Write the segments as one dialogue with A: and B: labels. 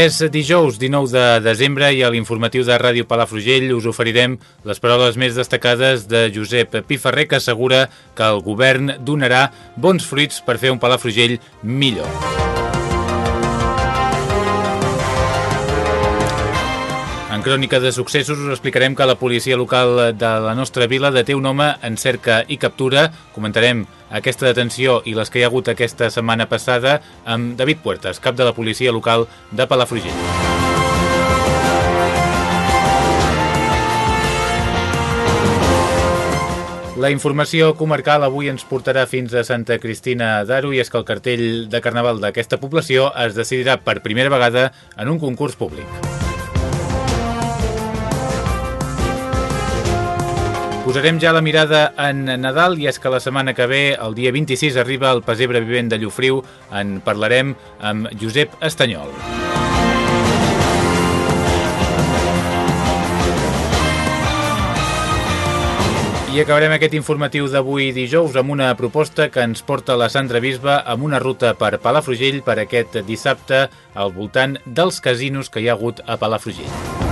A: És dijous 19 de desembre i a l'informatiu de Ràdio Palafrugell us oferirem les paraules més destacades de Josep Piferrer que assegura que el govern donarà bons fruits per fer un Palafrugell millor. En crònica de successos us explicarem que la policia local de la nostra vila deté un home en cerca i captura. Comentarem aquesta detenció i les que hi ha hagut aquesta setmana passada amb David Puertas, cap de la policia local de Palafrugell. La informació comarcal avui ens portarà fins a Santa Cristina d'Aro i és que el cartell de Carnaval d'aquesta població es decidirà per primera vegada en un concurs públic. Posarem ja la mirada en Nadal i és que la setmana que ve, el dia 26, arriba el Pesebre Vivent de Llufriu. En parlarem amb Josep Estanyol. I acabarem aquest informatiu d'avui dijous amb una proposta que ens porta la Sandra Bisba amb una ruta per Palafrugell per aquest dissabte al voltant dels casinos que hi ha hagut a Palafrugell.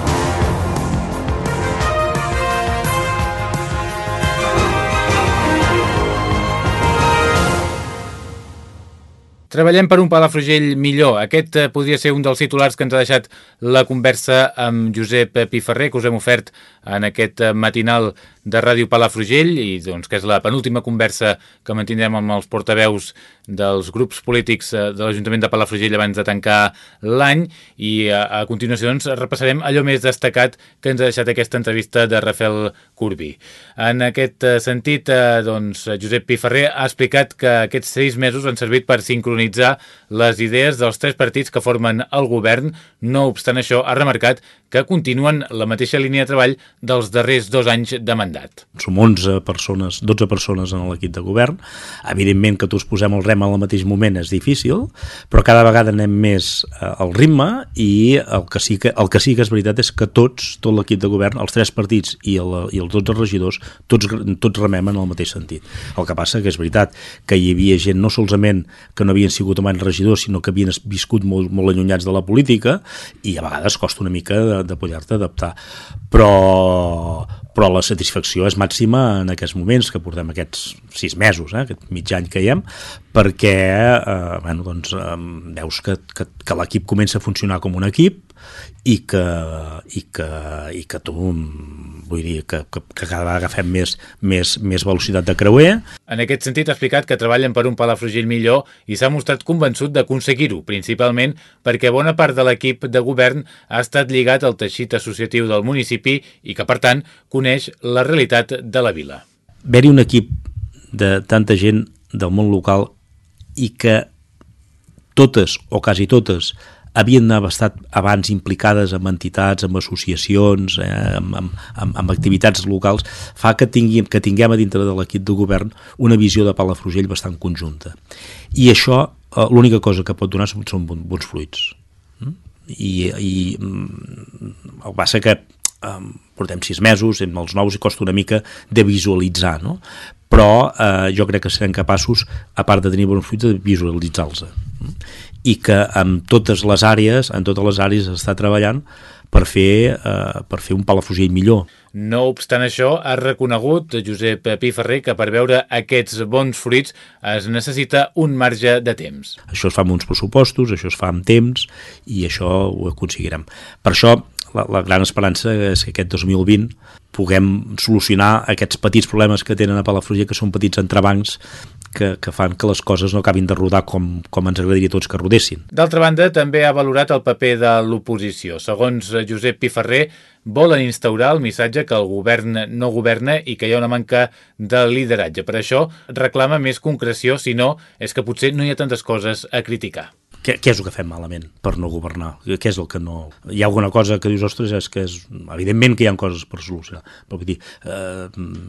A: Treballem per un Palafrugell millor. Aquest eh, podria ser un dels titulars que ens ha deixat la conversa amb Josep Piferrer, que us hem ofert en aquest eh, matinal de Ràdio Palafrugell i doncs, que és la penúltima conversa que mantindrem amb els portaveus dels grups polítics eh, de l'Ajuntament de Palafrugell abans de tancar l'any i a, a continuació doncs, repassarem allò més destacat que ens ha deixat aquesta entrevista de Rafael Corbí. En aquest sentit, doncs, Josep Piferrer ha explicat que aquests sis mesos han servit per sincronitzar les idees dels tres partits que formen el govern. No obstant això, ha remarcat que continuen la mateixa línia de treball dels darrers dos anys de mandat.
B: Som 11 persones, 12 persones en l'equip de govern. Evidentment que tots posem el rem al mateix moment és difícil, però cada vegada anem més eh, al ritme i el que, sí que, el que sí que és veritat és que tots, tot l'equip de govern, els tres partits i, el, i els 12 regidors, tots, tots remem en el mateix sentit. El que passa que és veritat que hi havia gent no solament que no havien sigut abans regidors, sinó que havien viscut molt, molt allunyats de la política i a vegades costa una mica de, de poder-te adaptar. Però, però la satisfacció és màxima en aquests moments que portem aquests sis mesos, eh, aquest mig any que hi hem, perquè eh, bueno, doncs, eh, veus que, que, que l'equip comença a funcionar com un equip i que, i que, i que tu vull dir que, que, que cada vegada agafem més, més, més velocitat de creuer.
A: En aquest sentit ha explicat que treballen per un Palafrugell millor i s'ha mostrat convençut d'aconseguir-ho, principalment perquè bona part de l'equip de govern ha estat lligat al teixit associatiu del municipi i que, per tant, coneix la realitat de la vila.
B: Haver-hi un equip de tanta gent del món local i que totes, o quasi totes, havien estat abans implicades amb entitats, amb associacions, eh, amb, amb, amb, amb activitats locals, fa que tinguem, que tinguem a dintre de l'equip de govern una visió de Palafrugell bastant conjunta. I això, eh, l'única cosa que pot donar són, són bons fruits. Mm? I, i mm, el que passa que eh, portem sis mesos, amb els nous i costa una mica de visualitzar, no? però eh, jo crec que serem capaços, a part de tenir bons fruits, de visualitzar-los i que en totes les àrees, en totes les àrees està treballant per fer, eh, per fer un Palafrugell millor.
A: No obstant això, ha reconegut Josep Piferrer que per veure aquests bons fruits es necessita un marge de temps.
B: Això es fa amb uns pressupostos, això es fa amb temps i això ho aconseguirem. Per això la, la gran esperança és que aquest 2020 puguem solucionar aquests petits problemes que tenen a Palafrugell, que són petits entrebancs que, que fan que les coses no acabin de rodar com, com ens agradaria tots que rodessin.
A: D'altra banda, també ha valorat el paper de l'oposició. Segons Josep Piferrer, volen instaurar el missatge que el govern no governa i que hi ha una manca de lideratge. Per això reclama més concreció, si no, és que potser no hi ha tantes coses a criticar.
B: Què, què és el que fem malament per no governar? Què és el que no... Hi ha alguna cosa que dius, ostres, és que és... Evidentment que hi ha coses per solucionar, però vull dir, eh,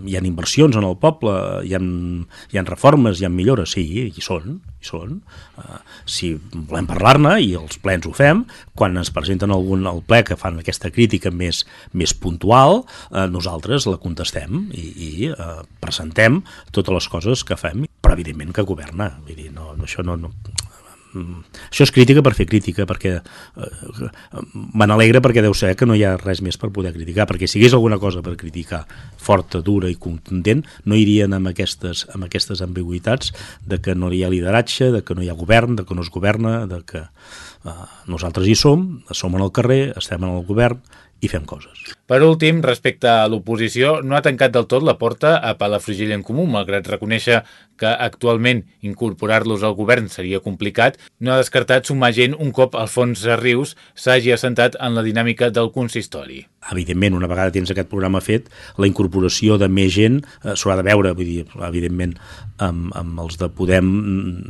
B: hi ha inversions en el poble, hi ha, hi ha reformes, hi ha millores, sí, hi són, hi són. Eh, si volem parlar-ne, i els plens ho fem, quan ens presenten algun al ple que fan aquesta crítica més, més puntual, eh, nosaltres la contestem i, i eh, presentem totes les coses que fem, però evidentment que governa, vull dir, no, això no, no. Això és crítica per fer crítica perquè eh, me n'alegra perquè deu ser que no hi ha res més per poder criticar perquè si hi hagués alguna cosa per criticar forta, dura i contundent no irien amb aquestes, amb aquestes ambigüitats de que no hi ha lideratge de que no hi ha govern, de que no es governa de que eh, nosaltres hi som som en el carrer, estem en el govern i fem coses.
A: Per últim, respecte a l'oposició, no ha tancat del tot la porta a Palafrugell en Comú, malgrat reconèixer que actualment incorporar-los al govern seria complicat, no ha descartat sumar gent un cop Alfons Rius s'hagi assentat en la dinàmica del consistori.
B: Evidentment, una vegada tens aquest programa fet, la incorporació de més gent eh, s'haurà de veure, vull dir, evidentment, amb, amb els de Podem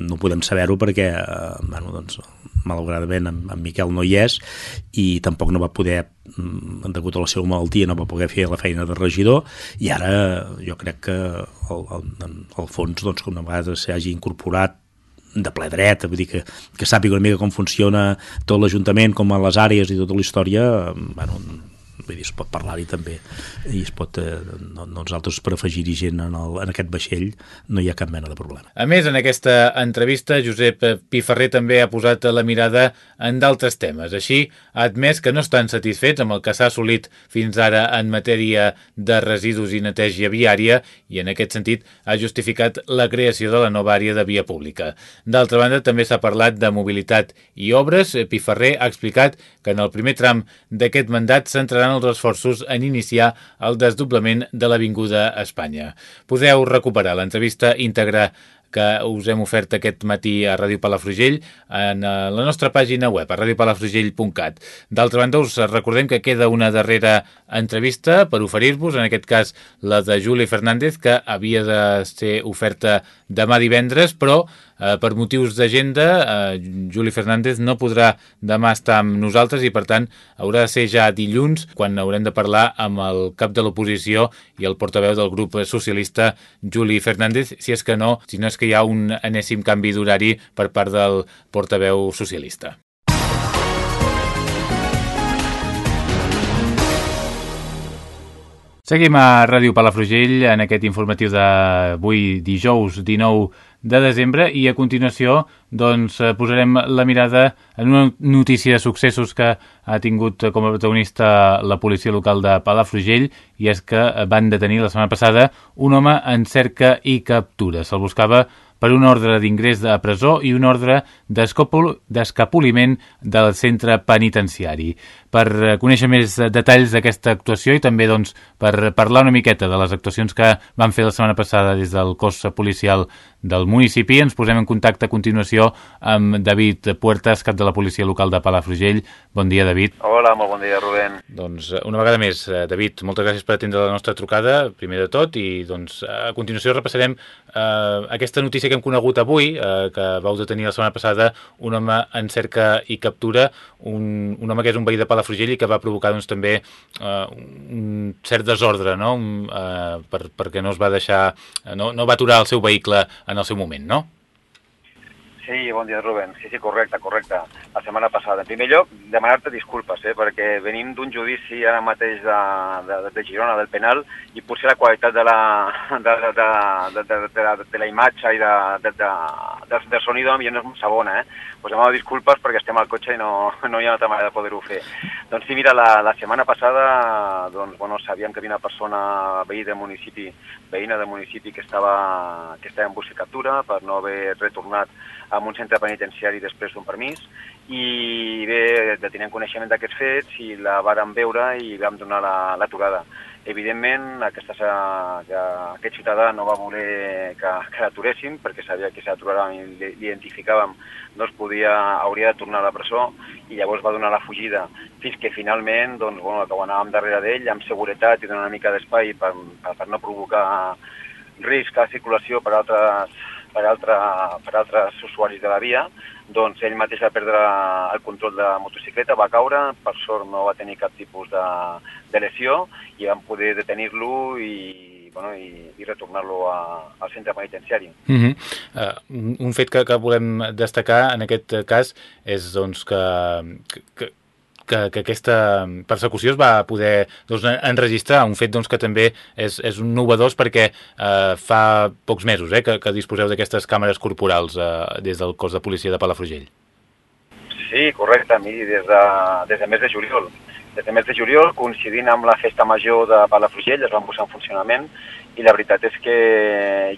B: no podem saber-ho perquè, eh, bueno, doncs, malauradament, en, en Miquel no hi és i tampoc no va poder mm, degut a la seva malaltia no va poder fer la feina de regidor i ara jo crec que el, el, el fons doncs, com una vegada s'hagi incorporat de ple dret, vull dir que, que sàpiga una mica com funciona tot l'Ajuntament, com a les àrees i tota la història, bueno, vull dir, es pot parlar-hi també i es pot, eh, no, nosaltres per afegir-hi gent en, el, en aquest vaixell no hi ha cap mena de problema.
A: A més, en aquesta entrevista, Josep Piferrer també ha posat la mirada en d'altres temes. Així, ha admès que no estan satisfets amb el que s'ha assolit fins ara en matèria de residus i neteja viària i en aquest sentit ha justificat la creació de la nova àrea de via pública. D'altra banda, també s'ha parlat de mobilitat i obres. Piferrer ha explicat que en el primer tram d'aquest mandat s'entraran els esforços en iniciar el desdoblament de l'Avinguda Espanya. Podeu recuperar l'entrevista íntegra que us hem ofert aquest matí a Ràdio Palafrugell en eh, la nostra pàgina web, a radiopalafrugell.cat. D'altra banda, us recordem que queda una darrera entrevista per oferir-vos, en aquest cas la de Juli Fernández, que havia de ser oferta demà divendres, però eh, per motius d'agenda, eh, Juli Fernández no podrà demà estar amb nosaltres i, per tant, haurà de ser ja dilluns quan haurem de parlar amb el cap de l'oposició i el portaveu del grup socialista, Juli Fernández, si és que no, si no és que hi ha un enèsim canvi d'horari per part del portaveu socialista. Seguim a Ràdio Palafrugell en aquest informatiu d'avui dijous 19 de desembre i a continuació doncs, eh, posarem la mirada en una notícia de successos que ha tingut com a protagonista la policia local de Palafrugell i és que van detenir la setmana passada un home en cerca i captura. Se'l buscava per un ordre d'ingrés de presó i un ordre d'escapuliment del centre penitenciari. Per eh, conèixer més detalls d'aquesta actuació i també doncs, per parlar una miqueta de les actuacions que van fer la setmana passada des del cos policial del municipi, ens posem en contacte a continuació amb David Puertas, cap de la policia local de Palafrugell. Bon dia, David.
C: Hola, molt bon dia, Rubén.
A: Doncs eh, una vegada més, eh, David, moltes gràcies per atendre la nostra trucada, primer de tot, i doncs a continuació repassarem eh, aquesta notícia que hem conegut avui, eh, que vau detenir la setmana passada un home en cerca i captura, un, un home que és un veí de Palafrugell i que va provocar doncs, també eh, un cert desordre, no? Eh, per, perquè no es va deixar, no, no va aturar el seu vehicle en el seu moment, no?
C: Sí, bon dia, Rubén. Sí, sí, correcte, correcte. La setmana passada. En primer lloc, demanar-te disculpes, eh, perquè venim d'un judici ara mateix de, de, de Girona, del penal, i potser la qualitat de la, de, de, de, de, de, de, de la imatge i de, de, de, de, de sonido ja no és massa bona, eh? Pues demano disculpes perquè estem al cotxe i no, no hi ha altra manera de poder-ho fer. Doncs sí, mira, la, la setmana passada doncs, bueno, sabíem que havia una persona veí del municipi, veïna del municipi que estava, que estava en busca captura per no haver retornat a un centre penitenciari després d'un permís i bé, de tenir coneixement d'aquests fets i la vàrem veure i vam donar l'aturada. La, Evidentment, aquesta, que aquest ciutadà no va voler que, que l'aturéssim perquè sabia que si l'aturàvem i l'identificàvem doncs podia, hauria de tornar a la presó i llavors va donar la fugida fins que finalment doncs, bueno, que anàvem darrere d'ell amb seguretat i donant una mica d'espai per, per, per no provocar risc a la circulació per altres, per, altre, per altres usuaris de la via, doncs ell mateix va perdre el control de la motocicleta, va caure, per sort no va tenir cap tipus de, de lesió i vam poder detenir-lo i, bueno, i, i retornar-lo al centre penitenciari.
A: Uh -huh. uh, un fet que, que volem destacar en aquest cas és doncs, que, que, que, que aquesta persecució es va poder doncs, enregistrar, un fet doncs, que també és, és un novedós perquè eh, fa pocs mesos eh, que, que disposeu d'aquestes càmeres corporals eh, des del cos de policia de Palafrugell.
C: Sí, correcte, miri, des de, des de mes de juliol. Des de mes de juliol, coincidint amb la festa major de Palafrugell, es van posar en funcionament i la veritat és que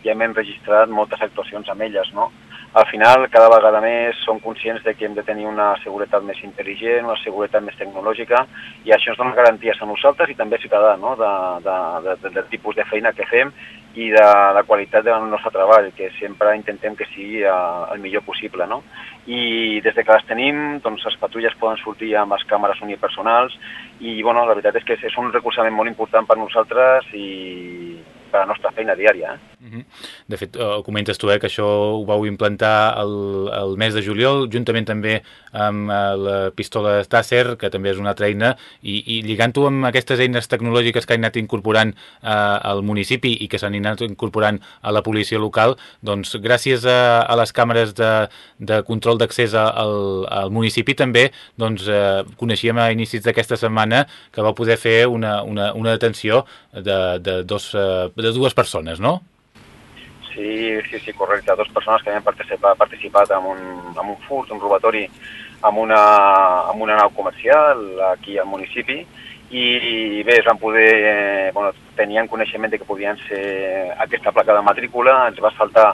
C: ja hem enregistrat moltes actuacions amb elles, no? Al final cada vegada més som conscients de que hem de tenir una seguretat més intel·ligent, una seguretat més tecnològica i això ens dona garanties a nosaltres i també a ciutadà no? de, de, de, de, del tipus de feina que fem i de la qualitat del nostre treball, que sempre intentem que sigui uh, el millor possible. No? I des de que les tenim, doncs, les patrulles poden sortir amb les càmeres unipersonals i bueno, la veritat és que és un recolzament molt important per nosaltres i per la nostra feina diària. Eh? Uh
A: -huh. De fet, uh, comentes tu eh, que això ho vau implantar el, el mes de juliol, juntament també amb uh, la pistola Tasser, que també és una altra eina, i, i lligant-ho amb aquestes eines tecnològiques que han anat incorporant uh, al municipi i que s'han anat incorporant a la policia local, doncs gràcies a, a les càmeres de, de control d'accés al, al municipi també doncs, uh, coneixíem a inicis d'aquesta setmana que vau poder fer una, una, una detenció de, de dos uh, de dues persones, no?
C: Sí, sí, sí, correcte. Dos persones que havien participat, participat en, un, en un furt, un robatori, amb una, amb una nau comercial aquí al municipi i bé, es van poder, eh, bueno, tenien coneixement de que podien ser aquesta placa de matrícula, ens va saltar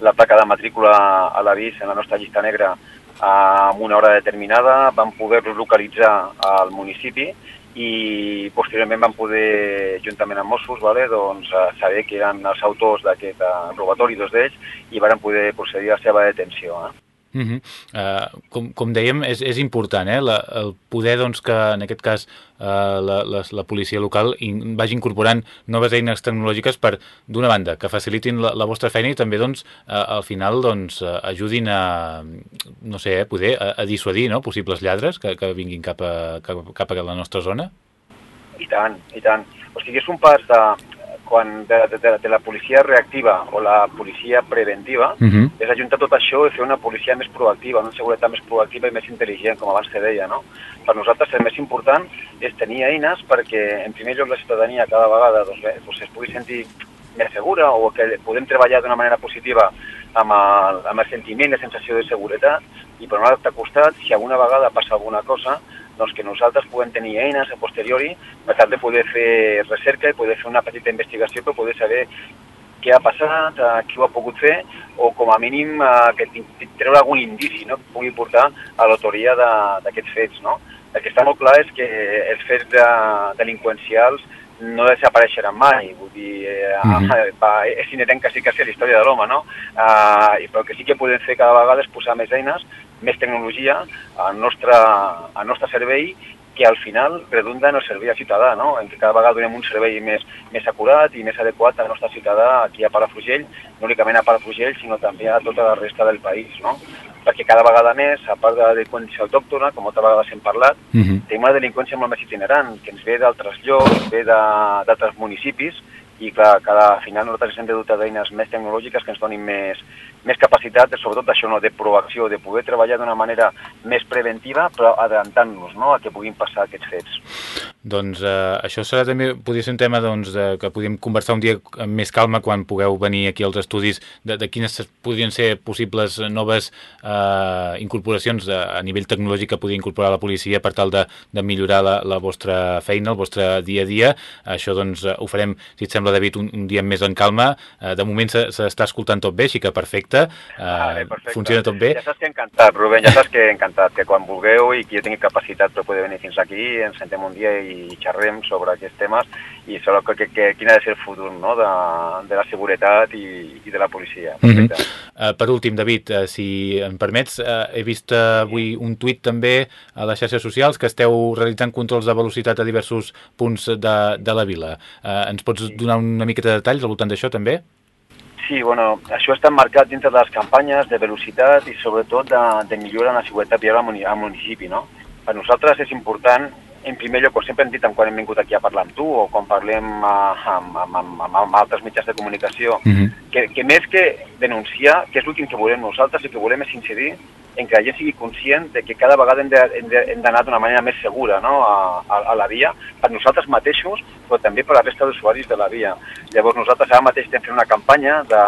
C: la placa de matrícula a l'avís en la nostra llista negra amb una hora determinada, vam poder-lo localitzar al municipi i posteriorment vam poder, juntament amb Mossos, vale, doncs, eh, saber que eren els autors d'aquest uh, robatori, dos d'ells, i varen poder procedir a la seva detenció. Eh?
A: Uh -huh. uh, com, com dèiem, és, és important eh? la, el poder doncs, que, en aquest cas, uh, la, la, la policia local in, vagi incorporant noves eines tecnològiques per, d'una banda, que facilitin la, la vostra feina i també, doncs, uh, al final, doncs, uh, ajudin a, no sé, eh, poder a, a dissuadir no? possibles lladres que, que vinguin cap a, cap, cap a la nostra zona?
C: I tant, i tant. O sigui, és un pas de, quan de, de, de la policia reactiva o la policia preventiva, uh -huh. és ajuntar tot això i fer una policia més proactiva, una seguretat més proactiva i més intel·ligent, com abans te deia, no? Per nosaltres el més important és tenir eines perquè, en primer lloc, la ciutadania cada vegada doncs, bé, doncs es pugui sentir més segura o que podem treballar d'una manera positiva amb el, amb el sentiment i sensació de seguretat i per un altre costat, si alguna vegada passa alguna cosa, doncs que nosaltres puguem tenir eines a posteriori per tal de poder fer recerca i poder fer una petita investigació per poder saber què ha passat, qui ho ha pogut fer, o com a mínim que treure algun indici no? que pugui portar a l'autoria d'aquests fets. No? El que està molt clar és que els fets de, delinqüencials no desapareixeran mai, vull dir, eh, uh -huh. va, és inherent quasi quasi a la història de l'home, no? Uh, però que sí que podem fer cada vegada és posar més eines més tecnologia al nostre, al nostre servei que al final redunda en el servei al ciutadà, no? en cada vegada donem un servei més, més acurat i més adequat al nostre ciutadà aquí a Palafrugell, no únicament a Palafrugell, sinó també a tota la resta del país. No? Perquè cada vegada més, a part de la delinqüència autòctona, com moltes vegades hem parlat, uh -huh. tenim una delinqüència molt més itinerant, que ens ve d'altres llocs, ve d'altres municipis, i clar, cada, al final nosaltres ens hem de dotar d'eines més tecnològiques que ens donin més, més capacitat, sobretot això, no, de proacció, de poder treballar d'una manera més preventiva, però adelantant-nos no, a que puguin passar aquests fets.
A: Doncs eh, això serà també, podria ser un tema doncs, de, que podríem conversar un dia amb més calma quan pugueu venir aquí als estudis de, de quines podrien ser possibles noves eh, incorporacions de, a nivell tecnològic que podria incorporar la policia per tal de, de millorar la, la vostra feina, el vostre dia a dia. Això doncs ho farem, si et sembla, David, un, un dia més en calma. Eh, de moment s'està escoltant tot bé, així que perfecte. Eh,
C: vale, perfecte.
A: Funciona tot bé.
C: Ja saps que encantat, Rubén, ja saps que encantat, que quan vulgueu i que jo tingui capacitat per poder venir fins aquí, ens sentem un dia i i xerrem sobre aquests temes i sobre que, que, que, quin ha de ser el futur no? de, de la seguretat i, i de la policia.
A: Mm -hmm. uh, per últim, David, uh, si em permets, uh, he vist uh, avui un tuit també a les xarxes socials que esteu realitzant controls de velocitat a diversos punts de, de la vila. Uh, ens pots donar una miqueta de detalls al voltant d'això també?
C: Sí, bueno, això està marcat dintre de les campanyes de velocitat i sobretot de, de millora en la seguretat vial al municipi, no? Per nosaltres és important en primer lloc, com sempre hem dit quan hem vingut aquí a parlar amb tu o quan parlem amb, amb, amb, amb altres mitjans de comunicació, mhm. -huh. que, que més que denunciar, que és l'últim que volem nosaltres, el que volem és incidir en que la gent sigui conscient de que cada vegada hem d'anar d'una manera més segura no? a, a, a la via, per nosaltres mateixos, però també per la resta d'usuaris de la via. Llavors nosaltres ara mateix estem fent una campanya de,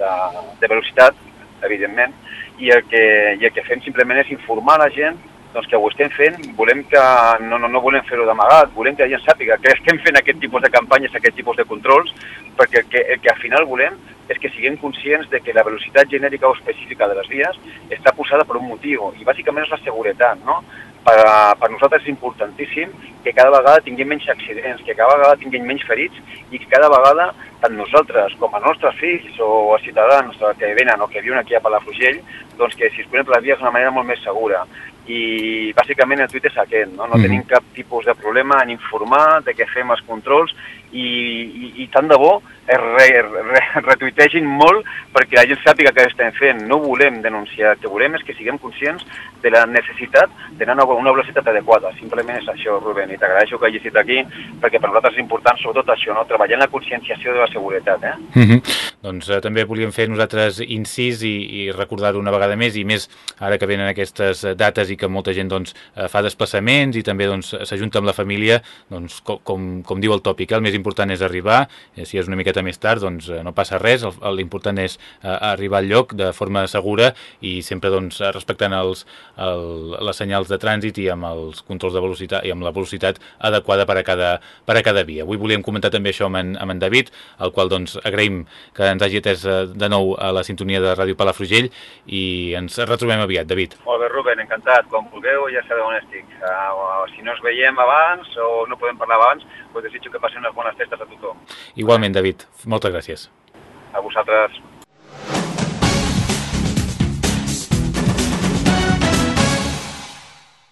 C: de, de velocitat, evidentment, i el, que, i el que fem simplement és informar la gent doncs que ho estem fent, volem que no, no, no volem fer-ho d'amagat, volem que la gent sàpiga que estem fent aquest tipus de campanyes, aquest tipus de controls, perquè el que, el que al final volem és que siguem conscients de que la velocitat genèrica o específica de les vies està posada per un motiu, i bàsicament és la seguretat, no? Per, per nosaltres és importantíssim que cada vegada tinguem menys accidents, que cada vegada tinguem menys ferits i que cada vegada, tant nosaltres com els nostres fills o els ciutadans que venen o que viuen aquí a Palafrugell, doncs que circulen per les vies d'una manera molt més segura i bàsicament el tuit és aquest, no, no mm. tenim cap tipus de problema en informar de què fem els controls i, i, i tant de bo es re, re, retuitegin molt perquè la gent sàpiga què estem fent. No volem denunciar, el que volem és que siguem conscients de la necessitat d'anar a una velocitat adequada. Simplement és això, Rubén, i t'agraeixo que hagis estat aquí perquè per nosaltres és important sobretot això, no? treballar en la conscienciació de la seguretat. Eh?
A: Mm -hmm. Doncs eh, també volíem fer nosaltres incís i, i recordar-ho una vegada més i més ara que venen aquestes dates i que molta gent doncs, eh, fa desplaçaments i també doncs, s'ajunta doncs, amb la família, doncs, com, com, com diu el tòpic, eh? el més important és arribar, eh, si és una miqueta més tard doncs eh, no passa res, l'important és eh, arribar al lloc de forma segura i sempre doncs, respectant els, el, les senyals de trànsit i amb els controls de velocitat i amb la velocitat adequada per a cada, per a cada via. Avui volíem comentar també això amb en, amb en David, el qual doncs, agraïm que ens hagi atès eh, de nou a la sintonia de Ràdio Palafrugell i ens retrobem aviat, David.
C: Molt bé, Ruben, encantat. Quan vulgueu ja sabeu on estic. Uh, si no ens veiem abans o no podem parlar abans, pues desitjo que passin unes bones festes a tothom.
A: Igualment, David. Moltes gràcies.
C: A vosaltres.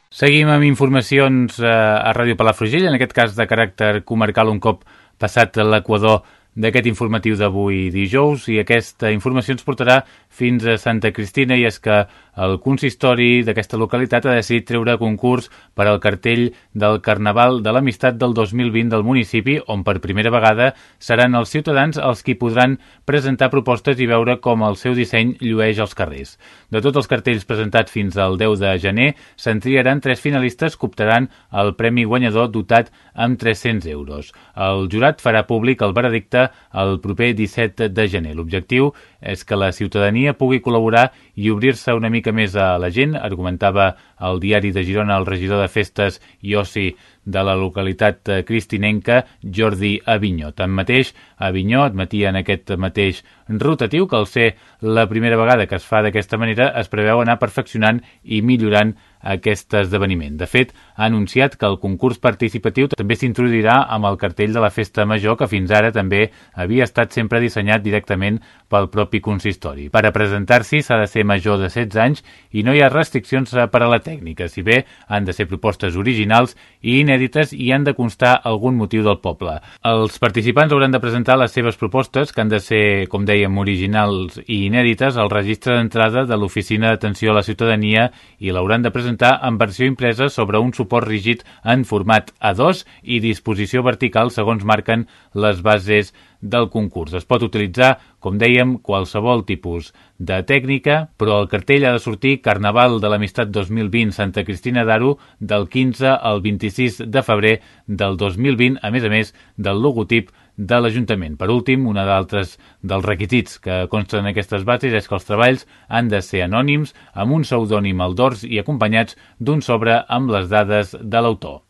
A: Seguim amb informacions eh, a Ràdio Palafrugell, en aquest cas de caràcter comarcal un cop passat l'Equador d'aquest informatiu d'avui dijous i aquesta informació ens portarà fins a Santa Cristina i és que el consistori d'aquesta localitat ha decidit treure concurs per al cartell del Carnaval de l'Amistat del 2020 del municipi, on per primera vegada seran els ciutadans els qui podran presentar propostes i veure com el seu disseny llueix als carrers. De tots els cartells presentats fins al 10 de gener, se'n triaran tres finalistes que optaran el premi guanyador dotat amb 300 euros. El jurat farà públic el veredicte el proper 17 de gener. L'objectiu és que la ciutadania pugui col·laborar i obrir-se una mica més a la gent, argumentava el diari de Girona el regidor de Festes i Oci de la localitat cristinenca, Jordi Avinyó. Tanmateix, Avinyó admetia en aquest mateix rotatiu que al ser la primera vegada que es fa d'aquesta manera es preveu anar perfeccionant i millorant aquest esdeveniment. De fet, ha anunciat que el concurs participatiu també s'introduirà amb el cartell de la Festa Major, que fins ara també havia estat sempre dissenyat directament pel propi consistori. Per a presentar-s'hi s'ha de ser major de 16 anys i no hi ha restriccions per a la tècnica, si bé han de ser propostes originals i inèdites i han de constar algun motiu del poble. Els participants hauran de presentar les seves propostes, que han de ser, com dèiem, originals i inèdites, al registre d'entrada de l'Oficina d'Atenció a la Ciutadania i l'hauran de presentar en versió impresa sobre un suport rígid en format A2 i disposició vertical segons marquen les bases del concurs. Es pot utilitzar, com dèiem, qualsevol tipus de tècnica, però el cartell ha de sortir Carnaval de l'Amistat 2020 Santa Cristina d'Aro del 15 al 26 de febrer del 2020, a més a més del logotip de l'Ajuntament. Per últim, una d'altres dels requisits que consten en aquestes bases és que els treballs han de ser anònims, amb un pseudònim al dors i acompanyats d'un sobre amb les dades de l'autor.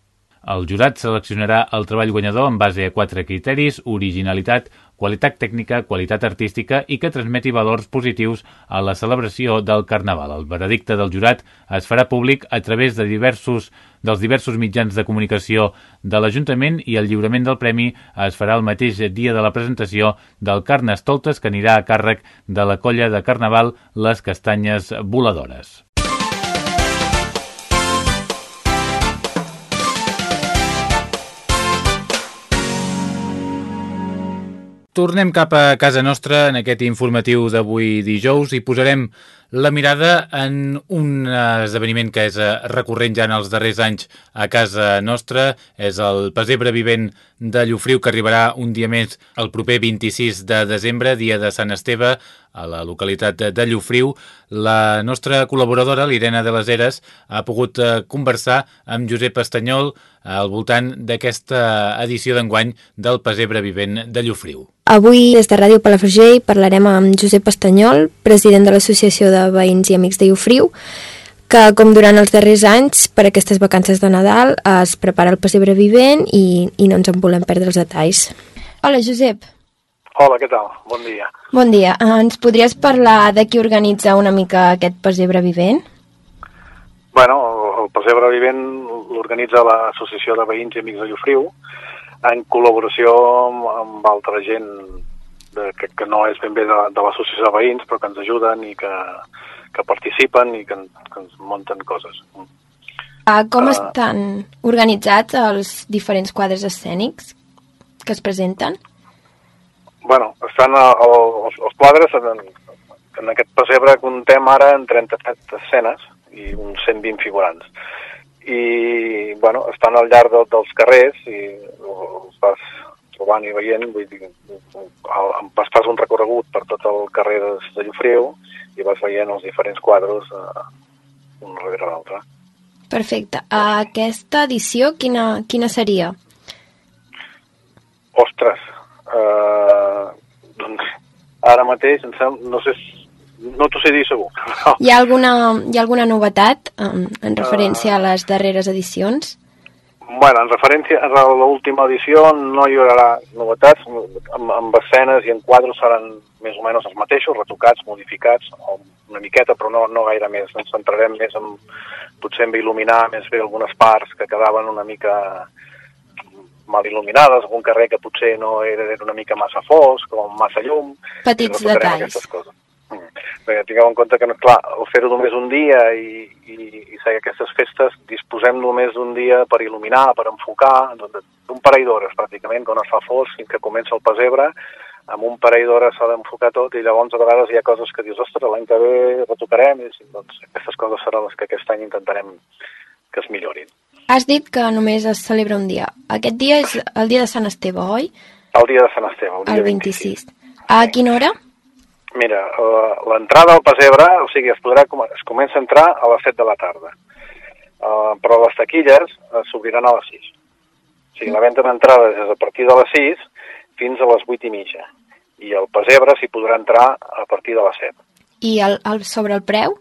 A: El jurat seleccionarà el treball guanyador en base a quatre criteris, originalitat, qualitat tècnica, qualitat artística i que transmeti valors positius a la celebració del Carnaval. El veredicte del jurat es farà públic a través de diversos dels diversos mitjans de comunicació de l'Ajuntament i el lliurament del premi es farà el mateix dia de la presentació del Carnestoltes que anirà a càrrec de la colla de Carnaval Les Castanyes Voladores. Tornem cap a casa nostra en aquest informatiu d'avui dijous i posarem la mirada en un esdeveniment que és eh, recurrent ja en els darrers anys a casa nostra. És el Pesebre Vivent de Llofriu que arribarà un dia més el proper 26 de desembre, dia de Sant Esteve, a la localitat de Llofriu. La nostra col·laboradora, l'Irena de les Eres, ha pogut eh, conversar amb Josep Estanyol al voltant d'aquesta edició d'enguany del Pesebre Vivent de Llofriu.
D: Avui, des de Ràdio Palafrugell, parlarem amb Josep Estanyol, president de l'Associació de Veïns i Amics de Llofriu, que, com durant els darrers anys, per aquestes vacances de Nadal, es prepara el pessebre vivent i, i no ens en volem perdre els detalls. Hola, Josep.
E: Hola, què tal? Bon dia.
D: Bon dia. Eh, ens podries parlar de qui organitza una mica aquest pessebre vivent?
E: Bueno, el pessebre vivent l'organitza l'Associació de Veïns i Amics de Llofriu en col·laboració amb, amb altra gent de, que, que no és ben bé de, de l'associació de veïns, però que ens ajuden i que, que participen i que, que ens munten coses.
D: Uh, com uh, estan organitzats els diferents quadres escènics que es presenten?
E: Bueno, estan els, els quadres en, en aquest pessebre contem ara en 37 escenes i uns 120 figurants. I, bueno, estan al llarg de, dels carrers i els vas trobant i veient, vull dir, vas fas un recorregut per tot el carrer de, de Llofriu i vas veient els diferents quadres eh, un darrere l'altre.
D: Perfecte. Aquesta edició, quina, quina seria?
E: Ostres, eh, ara mateix, em sembla, no sé, no t'ho sé dir segur.
D: Hi ha alguna, hi ha alguna novetat en, en referència uh, a les darreres edicions?
E: Bueno, en referència a l'última edició no hi haurà novetats, amb, amb escenes i en quadres seran més o menys els mateixos, retocats, modificats, una miqueta, però no, no gaire més. Ens centrarem més en, potser en il·luminar més bé algunes parts que quedaven una mica mal il·luminades, algun carrer que potser no era, era una mica massa fosc o massa llum.
D: Petits detalls.
E: Coses. Perquè tingueu en compte que, clar, el fer-ho només un dia i, i, i seguir aquestes festes, disposem només d'un dia per il·luminar, per enfocar, d'un parell d'hores pràcticament, quan es fa fosc fins que comença el pesebre, amb un parell d'hores s'ha d'enfocar tot i llavors a vegades hi ha coses que dius, ostres, l'any que ve retocarem i doncs aquestes coses seran les que aquest any intentarem que es millorin.
D: Has dit que només es celebra un dia. Aquest dia és el dia de Sant Esteve, oi?
E: El dia de Sant Esteve, el dia
D: el 26. 26. A quina hora?
E: Mira, l'entrada al pessebre, o sigui, es, podrà, es comença a entrar a les 7 de la tarda, uh, però les taquilles uh, s'obriran a les 6. O sigui, la venda d'entrades és a partir de les 6 fins a les 8 i mitja. I el pessebre s'hi podrà entrar a partir de les 7.
D: I el, el, sobre el preu?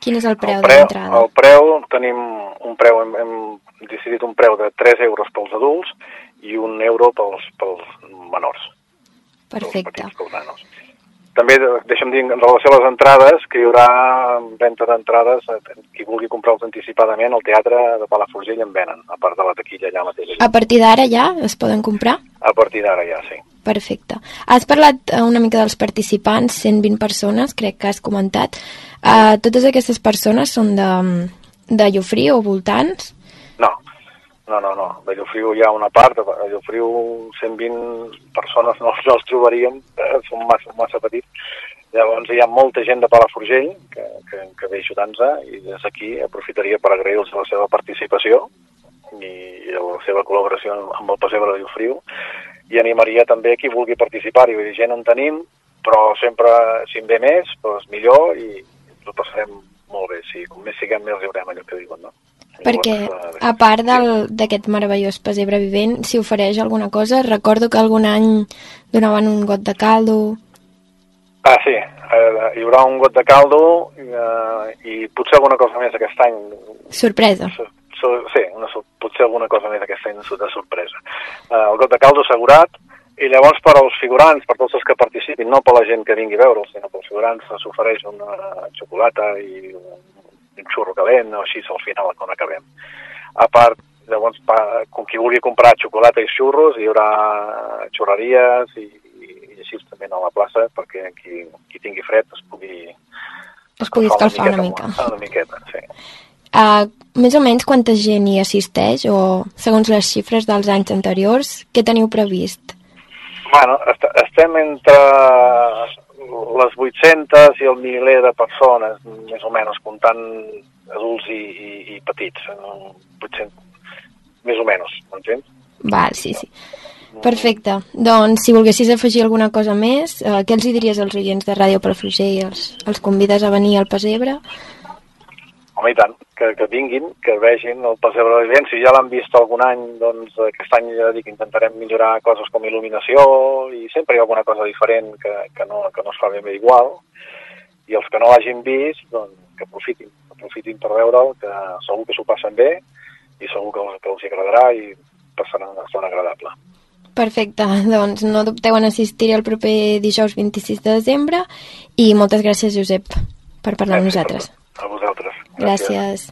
D: Quin és el preu,
E: el preu
D: de l'entrada?
E: El preu, tenim un preu, hem, hem decidit un preu de 3 euros pels adults i un euro pels, pels menors.
D: Perfecte.
E: Pels petits, pels també deixa'm dir, en relació a les entrades, que hi haurà venda d'entrades, qui vulgui comprar-los anticipadament, al Teatre de Palafrugell en venen, a part de la taquilla allà mateix.
D: A partir d'ara ja es poden comprar?
E: A partir d'ara ja, sí.
D: Perfecte. Has parlat eh, una mica dels participants, 120 persones, crec que has comentat. Uh, totes aquestes persones són de, de Llofrí o voltants?
E: No. no, no. De Llofriu hi ha una part, a Llofriu 120 persones no, no els trobaríem, eh, són massa, massa petits. Llavors hi ha molta gent de Palafrugell que, que, que ve ajudant-nos i des d'aquí aprofitaria per agrair-los la seva participació i, i la seva col·laboració amb el Pessebre de Llofriu i animaria també qui vulgui participar-hi. Vull dir, gent en tenim, però sempre, si en ve més, doncs millor i ho passarem molt bé. Sí, com més siguem, més riurem, allò que diuen, no?
D: Perquè, a part d'aquest meravellós pessebre vivent, si ofereix alguna cosa, recordo que algun any donaven un got de caldo...
E: Ah, sí, eh, hi haurà un got de caldo eh, i potser alguna cosa més aquest any.
D: Sorpresa.
E: Sí, una, potser alguna cosa més aquest any de sorpresa. Eh, el got de caldo assegurat, i llavors per als figurants, per tots els que participin, no per la gent que vingui a veure'ls, sinó per als figurants s'ofereix una xocolata i un, un xurro calent o així al final quan acabem. A part, llavors, pa, com qui vulgui comprar xocolata i xurros, hi haurà xurreries i, i, i així també a la plaça perquè qui, qui tingui fred es pugui...
D: Es pugui escalfar una mica.
E: Una, una miqueta, sí.
D: Uh, més o menys quanta gent hi assisteix o, segons les xifres dels anys anteriors, què teniu previst?
E: Bueno, est estem entre les 800 i el miler de persones, més o menys, comptant adults i, i, i petits. 800, més o menys, m'entens?
D: Val, sí, sí. Perfecte. Doncs, si volguessis afegir alguna cosa més, eh, què els hi diries als oients de Ràdio Palafrugell? Els, els convides a venir al Pesebre?
E: Home, i tant, que, que vinguin, que vegin el Passebre de Vivent. Si ja l'han vist algun any, doncs aquest any ja dic, intentarem millorar coses com il·luminació i sempre hi ha alguna cosa diferent que, que, no, que no es fa ben bé igual. I els que no l'hagin vist, doncs que aprofitin, aprofitin per veure'l, que segur que s'ho passen bé i segur que, que els agradarà i passaran una estona agradable.
D: Perfecte, doncs no dubteu en assistir el proper dijous 26 de desembre i moltes gràcies, Josep, per parlar amb nosaltres.
E: A vosaltres.
D: Gràcies.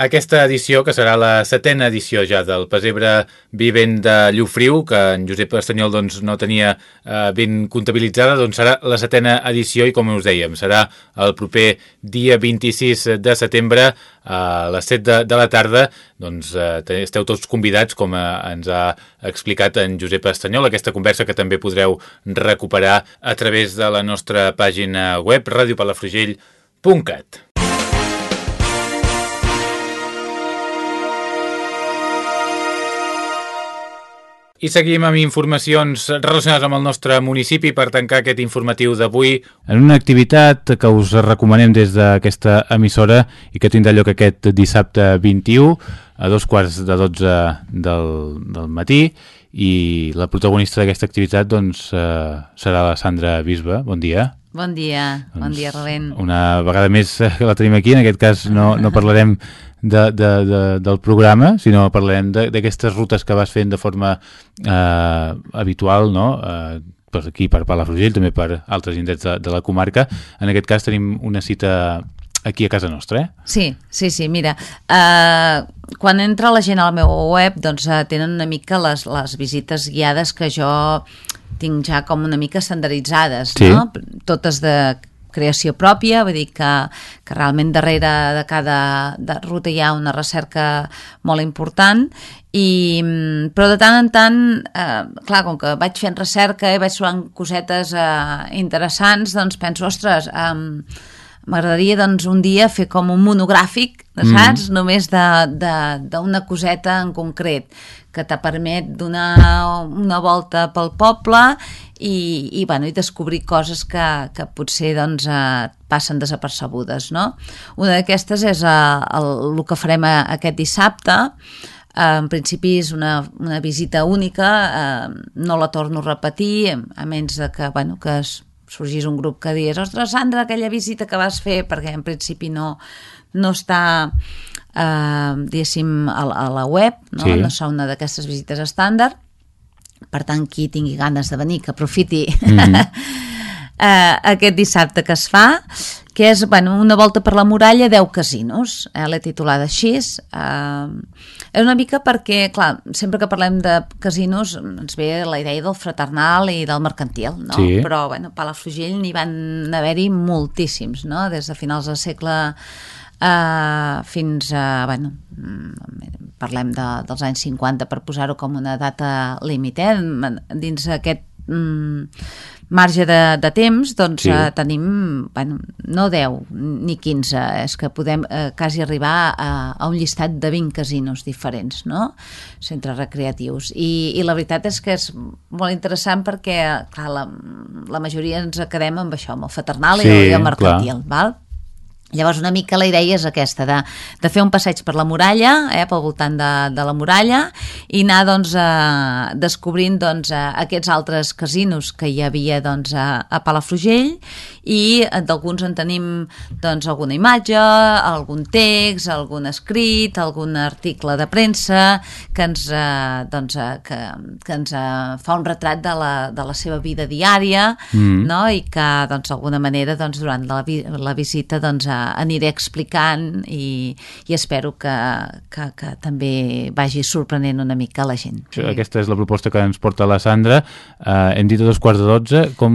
A: Aquesta edició, que serà la setena edició ja del Pesebre Vivent de Llufriu, que en Josep Estanyol doncs, no tenia eh, ben comptabilitzada, doncs serà la setena edició i, com us dèiem, serà el proper dia 26 de setembre a les 7 de, de la tarda. Doncs eh, esteu tots convidats, com eh, ens ha explicat en Josep Estanyol, aquesta conversa que també podreu recuperar a través de la nostra pàgina web radiopalafrugell.cat. I seguim amb informacions relacionades amb el nostre municipi per tancar aquest informatiu d'avui en una activitat que us recomanem des d'aquesta emissora i que tindrà lloc aquest dissabte 21 a dos quarts de 12 del, del matí i la protagonista d'aquesta activitat doncs, eh, serà la Sandra Bisba. Bon dia.
F: Bon dia, doncs, bon dia, Relent.
A: Una vegada més que la tenim aquí, en aquest cas no, no parlarem de, de, de, del programa, sinó parlarem d'aquestes rutes que vas fent de forma eh, habitual, no?, eh, per aquí, per Palafrugell, també per altres indrets de, de la comarca. En aquest cas tenim una cita aquí a casa nostra, eh?
F: Sí, sí, sí, mira, uh, quan entra la gent al meu web, doncs uh, tenen una mica les, les visites guiades que jo tinc ja com una mica estandarditzades, sí. no? Totes de creació pròpia, vull dir que, que realment darrere de cada de ruta hi ha una recerca molt important i, però de tant en tant eh, clar, com que vaig fent recerca i vaig trobant cosetes eh, interessants doncs penso, ostres eh, m'agradaria doncs un dia fer com un monogràfic, saps? Mm. Només d'una coseta en concret que te permet donar una volta pel poble i, i, bueno, i descobrir coses que, que potser doncs, eh, passen desapercebudes. No? Una d'aquestes és eh, el, el que farem a, aquest dissabte, eh, en principi és una, una visita única, eh, no la torno a repetir, a menys de que, bueno, que es, sorgís un grup que digués ostres Sandra, aquella visita que vas fer, perquè en principi no, no està eh, diguéssim, a, a la web, no, sí. no són una d'aquestes visites estàndard, per tant, qui tingui ganes de venir, que aprofiti mm -hmm. eh, aquest dissabte que es fa, que és bueno, una volta per la muralla, 10 casinos, eh, l'he titulada així. Eh, és una mica perquè, clar, sempre que parlem de casinos ens ve la idea del fraternal i del mercantil, no?
A: Sí.
F: Però, bueno, Palafrugell n'hi van haver-hi moltíssims, no? Des de finals del segle uh, fins a, bueno, mm, parlem de, dels anys 50 per posar-ho com una data límit, eh? dins aquest mm, marge de, de temps, doncs sí. eh, tenim, bueno, no 10 ni 15, és que podem eh, quasi arribar a, a un llistat de 20 casinos diferents, no? Centres recreatius. I, I la veritat és que és molt interessant perquè, clar, la, la majoria ens quedem amb això, amb el fraternal sí, i el mercantil, clar. val? Llavors una mica la idea és aquesta, de, de fer un passeig per la muralla, eh, pel voltant de, de la muralla, i anar doncs, eh, descobrint doncs, eh, aquests altres casinos que hi havia doncs, a, a Palafrugell, i d'alguns en tenim doncs, alguna imatge, algun text, algun escrit, algun article de premsa que ens, eh, doncs, eh, que, que ens eh, fa un retrat de la, de la seva vida diària mm. no? i que doncs, d'alguna manera doncs, durant la, la visita doncs, eh, aniré explicant i, i espero que, que, que també vagi sorprenent una mica la gent.
A: Aquesta és la proposta que ens porta la Sandra. Uh, hem dit a dos quarts de dotze. Com,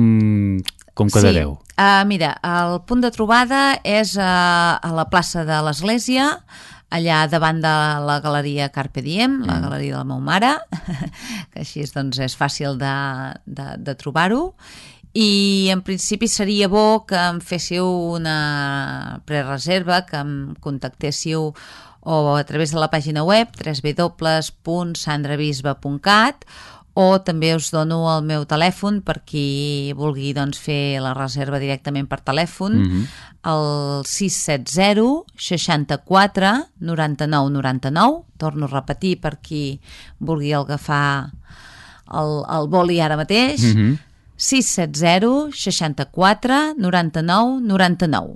A: com quedareu?
F: Sí. Uh, mira, el punt de trobada és uh, a la plaça de l'Església, allà davant de la galeria Carpe Diem, la mm. galeria de la meva mare, que així doncs, és fàcil de, de, de trobar-ho, i en principi seria bo que em féssiu una prereserva, que em contactéssiu o a través de la pàgina web www.sandrabisbe.cat o també us dono el meu telèfon per qui vulgui doncs, fer la reserva directament per telèfon, mm -hmm. el 670 64 99 99, torno a repetir per qui vulgui agafar el, el boli ara mateix, mm -hmm. 670 64 99 99.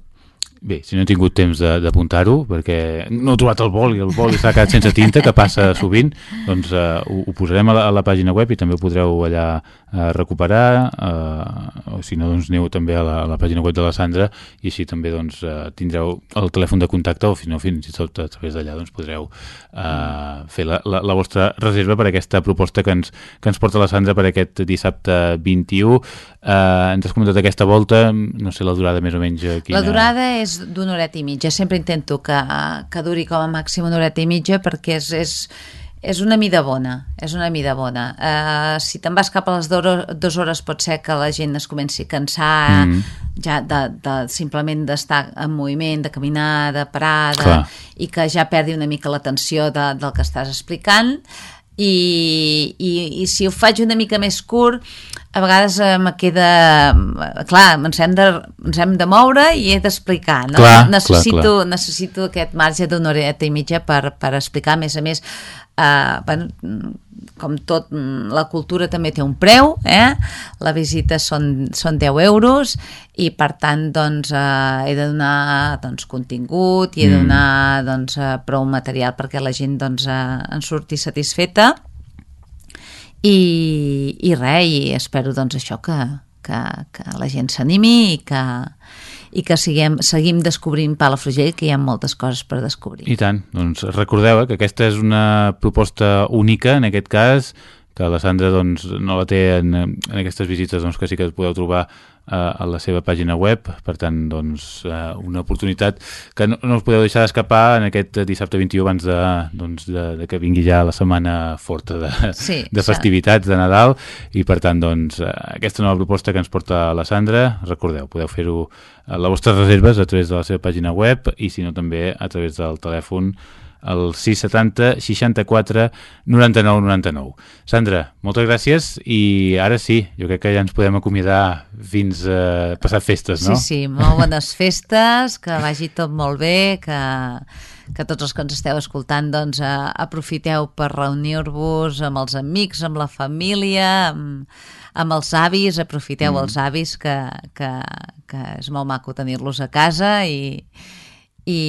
A: Bé, si no he tingut temps d'apuntar-ho, perquè no he trobat el bol i el bol s'ha quedat sense tinta, que passa sovint, doncs uh, ho, ho posarem a la, a la pàgina web i també ho podreu allà uh, recuperar, uh, o si no, doncs aneu també a la, a la pàgina web de la Sandra i així també doncs, uh, tindreu el telèfon de contacte o si no, fins i tot a través d'allà doncs, podreu uh, fer la, la, la vostra reserva per aquesta proposta que ens, que ens porta la Sandra per aquest dissabte 21. Uh, ens has comentat aquesta volta, no sé la durada més o menys
F: quina... La durada és d'una horeta i mitja. Sempre intento que, que duri com a màxim una horeta i mitja perquè és, és, és una mida bona, és una mida bona. Uh, si te'n vas cap a les dues hores pot ser que la gent es comenci a cansar mm. ja de, de simplement d'estar en moviment, de caminar, de parar, de, i que ja perdi una mica l'atenció de, del que estàs explicant i, i, i si ho faig una mica més curt a vegades eh, me queda clar, ens hem de, ens hem de moure i he d'explicar no?
A: Clar,
F: necessito,
A: clar, clar.
F: necessito aquest marge d'una horeta i mitja per, per explicar, a més a més eh, bueno, com tot, mm, la cultura també té un preu, eh? la visita són, són 10 euros i per tant doncs, eh, he de donar doncs, contingut i he de mm. donar doncs, eh, prou material perquè la gent doncs, eh, en surti satisfeta i, i res, i espero doncs, això que, que, que la gent s'animi i que, i que siguem, seguim descobrint Palafrugell, que hi ha moltes coses per descobrir.
A: I tant, doncs recordeu eh, que aquesta és una proposta única, en aquest cas, que la Sandra doncs, no la té en, en aquestes visites doncs, que sí que podeu trobar a la seva pàgina web, per tant, doncs, una oportunitat que no, no us podeu deixar d'escapar en aquest dissabte 21 abans de, doncs, de, de que vingui ja la setmana forta de,
F: sí,
A: de festivitats de Nadal. I per tant, doncs, aquesta nova proposta que ens porta la Sandra, recordeu, podeu fer-ho a les vostres reserves a través de la seva pàgina web i si no també a través del telèfon el 670 64 99 99. Sandra, moltes gràcies i ara sí, jo crec que ja ens podem acomiadar fins a passar festes, no?
F: Sí, sí, molt bones festes, que vagi tot molt bé, que, que tots els que ens esteu escoltant doncs, eh, aprofiteu per reunir-vos amb els amics, amb la família, amb, amb els avis, aprofiteu mm. els avis, que, que, que és molt maco tenir-los a casa i i,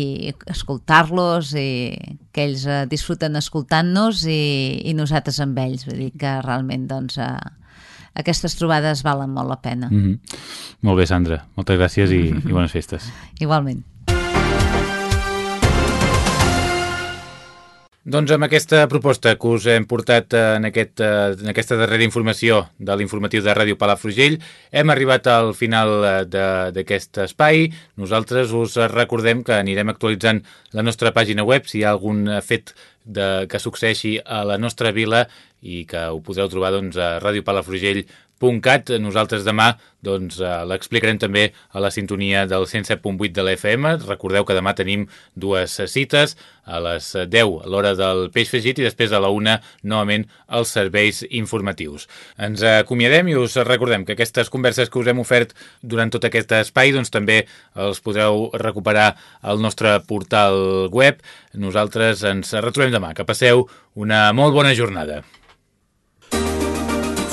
F: i escoltar-los i que ells eh, disfruten escoltant-nos i, i nosaltres amb ells. Vull dir que realment doncs eh, aquestes trobades valen molt la pena.
A: Mm -hmm. Molt bé Sandra, moltes gràcies i, i bones festes.
F: Igualment
A: Doncs amb aquesta proposta que us hem portat en, aquest, en aquesta darrera informació de l'informatiu de Ràdio Palafrugell, hem arribat al final d'aquest espai. Nosaltres us recordem que anirem actualitzant la nostra pàgina web si hi ha algun fet de, que succeeixi a la nostra vila i que ho podreu trobar doncs, a radiopalafrugell.cat. Nosaltres demà doncs, eh, l'explicarem també a la sintonia del 107.8 de l'FM. Recordeu que demà tenim dues cites, a les 10 a l'hora del peix fregit i després a la 1 novament els serveis informatius. Ens acomiadem i us recordem que aquestes converses que us hem ofert durant tot aquest espai doncs, també els podreu recuperar al nostre portal web. Nosaltres ens retrobem demà. Que passeu una molt bona jornada.